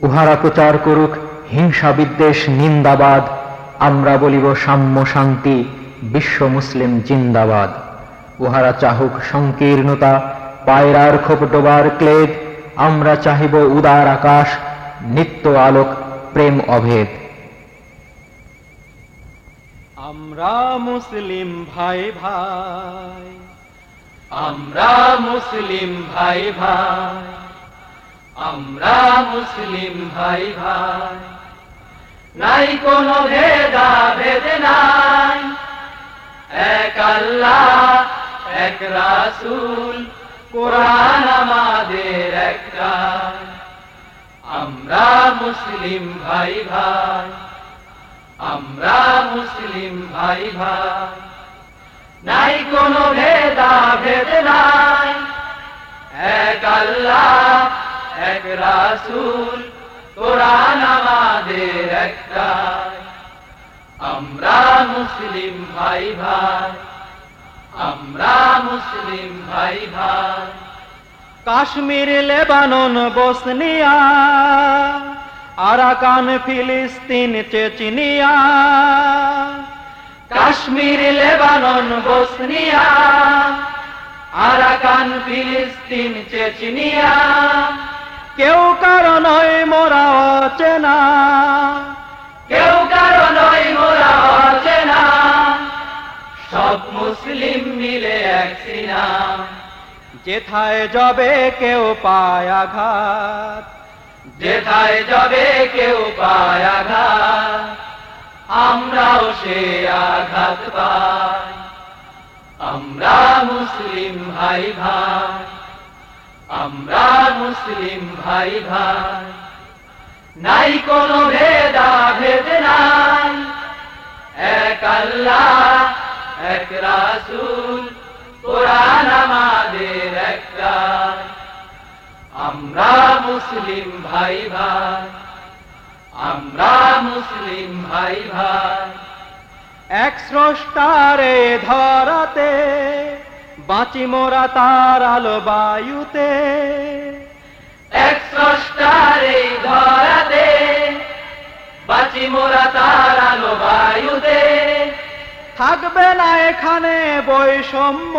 উহারা প্রচার করুক হিংসা বিদ্বেষ নিন্দাবাদ। আমরা বলিব সাম্য শান্তি বিশ্ব মুসলিম জিন্দাবাদ। উহারা চাহুক সংকীর্ণতা পায়রার খোপ ডোবার ক্লেদ। আমরা চাহিব উদার আকাশ নিত্য আলোক প্রেম অভেদ। আমরা মুসলিম ভাই ভাই আমরা মুসলিম ভাই ভাই আমরা মুসলিম ভাই ভাই। নাই কোনো ভেদা ভেদ নাই। এক আল্লাহ, এক রাসূল, কোরআন আমাদের একটা। আমরা মুসলিম ভাই ভাই। আমরা মুসলিম ভাই ভাই। নাই কোনো ভেদা ভেদ নাই। এক আল্লাহ এক রাসূল কোরআন আমাদের একটা। আমরা মুসলিম ভাই ভাই আমরা মুসলিম ভাই ভাই কাশ্মীর, লেবানন, বসনিয়া, আরাকান, ফিলিস্তিন, Chechnya. Kashmir, Lebanon, Bosnia, Arakan, ফিলিস্তিন, চেচনিয়া। কেউ কারও নয় মোরা অচেনা। কেউ কারও নয় মোরা অচেনা। সব মুসলিম মিলে এক সিনা। যেথায় যাবে কেউ পায় আঘাত। যেথায় যাবে কেউ পায় আঘাত আমরাও সে আঘাত পাই। আমরা মুসলিম ভাই ভাই আমরা মুসলিম ভাই ভাই নাই কোনো ভেদা ভেদ নাই। এক আল্লাহ, এক রাসুল, কোরআন আমাদের একটা। আমরা মুসলিম ভাই ভাই আমরা মুসলিম ভাই ভাই এক স্রষ্টারে ধরাতে বাঁচি মোরা তার আলো বায়ুতে। এক স্রষ্টার এই ধরাতে বাঁচি মোরা তার আলো বায়ুতে। থাকবে না এখানে বৈষম্য।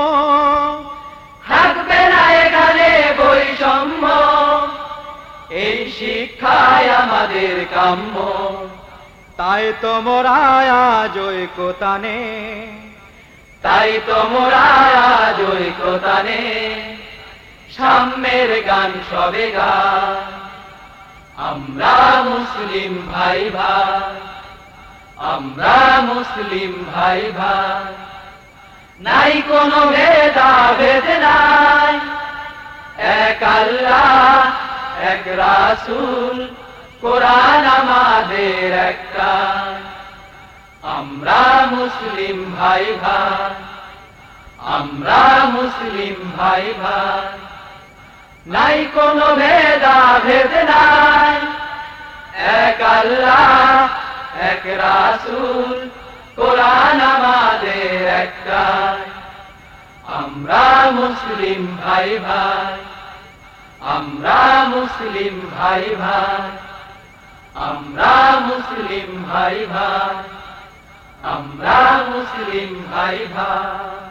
থাকবে না এখানে বৈষম্য। এই শিক্ষায় আমাদের কাম্য। তাই তো মোরা আজ ঐকতানে তাই তো মোরা আজ সাম্যের গান সবে গান আমরা মুসলিম ভাই ভাই, আমরা মুসলিম ভাই ভাই। নাই কোনো ভেদা ভেদ নাই। এক আল্লাহ, এক রাসুল, কোরআন আমাদের আমরা মুসলিম ভাই ভাই আমরা মুসলিম ভাই ভাই নাই কোন ভেদা ভেদ নাই। এক আল্লাহ, এক রাসূল, কোরআন আমাদের একটা। আমরা মুসলিম ভাই ভাই আমরা মুসলিম ভাই ভাই আমরা মুসলিম ভাই ভাই আমরা মুসলিম ভাই ভাই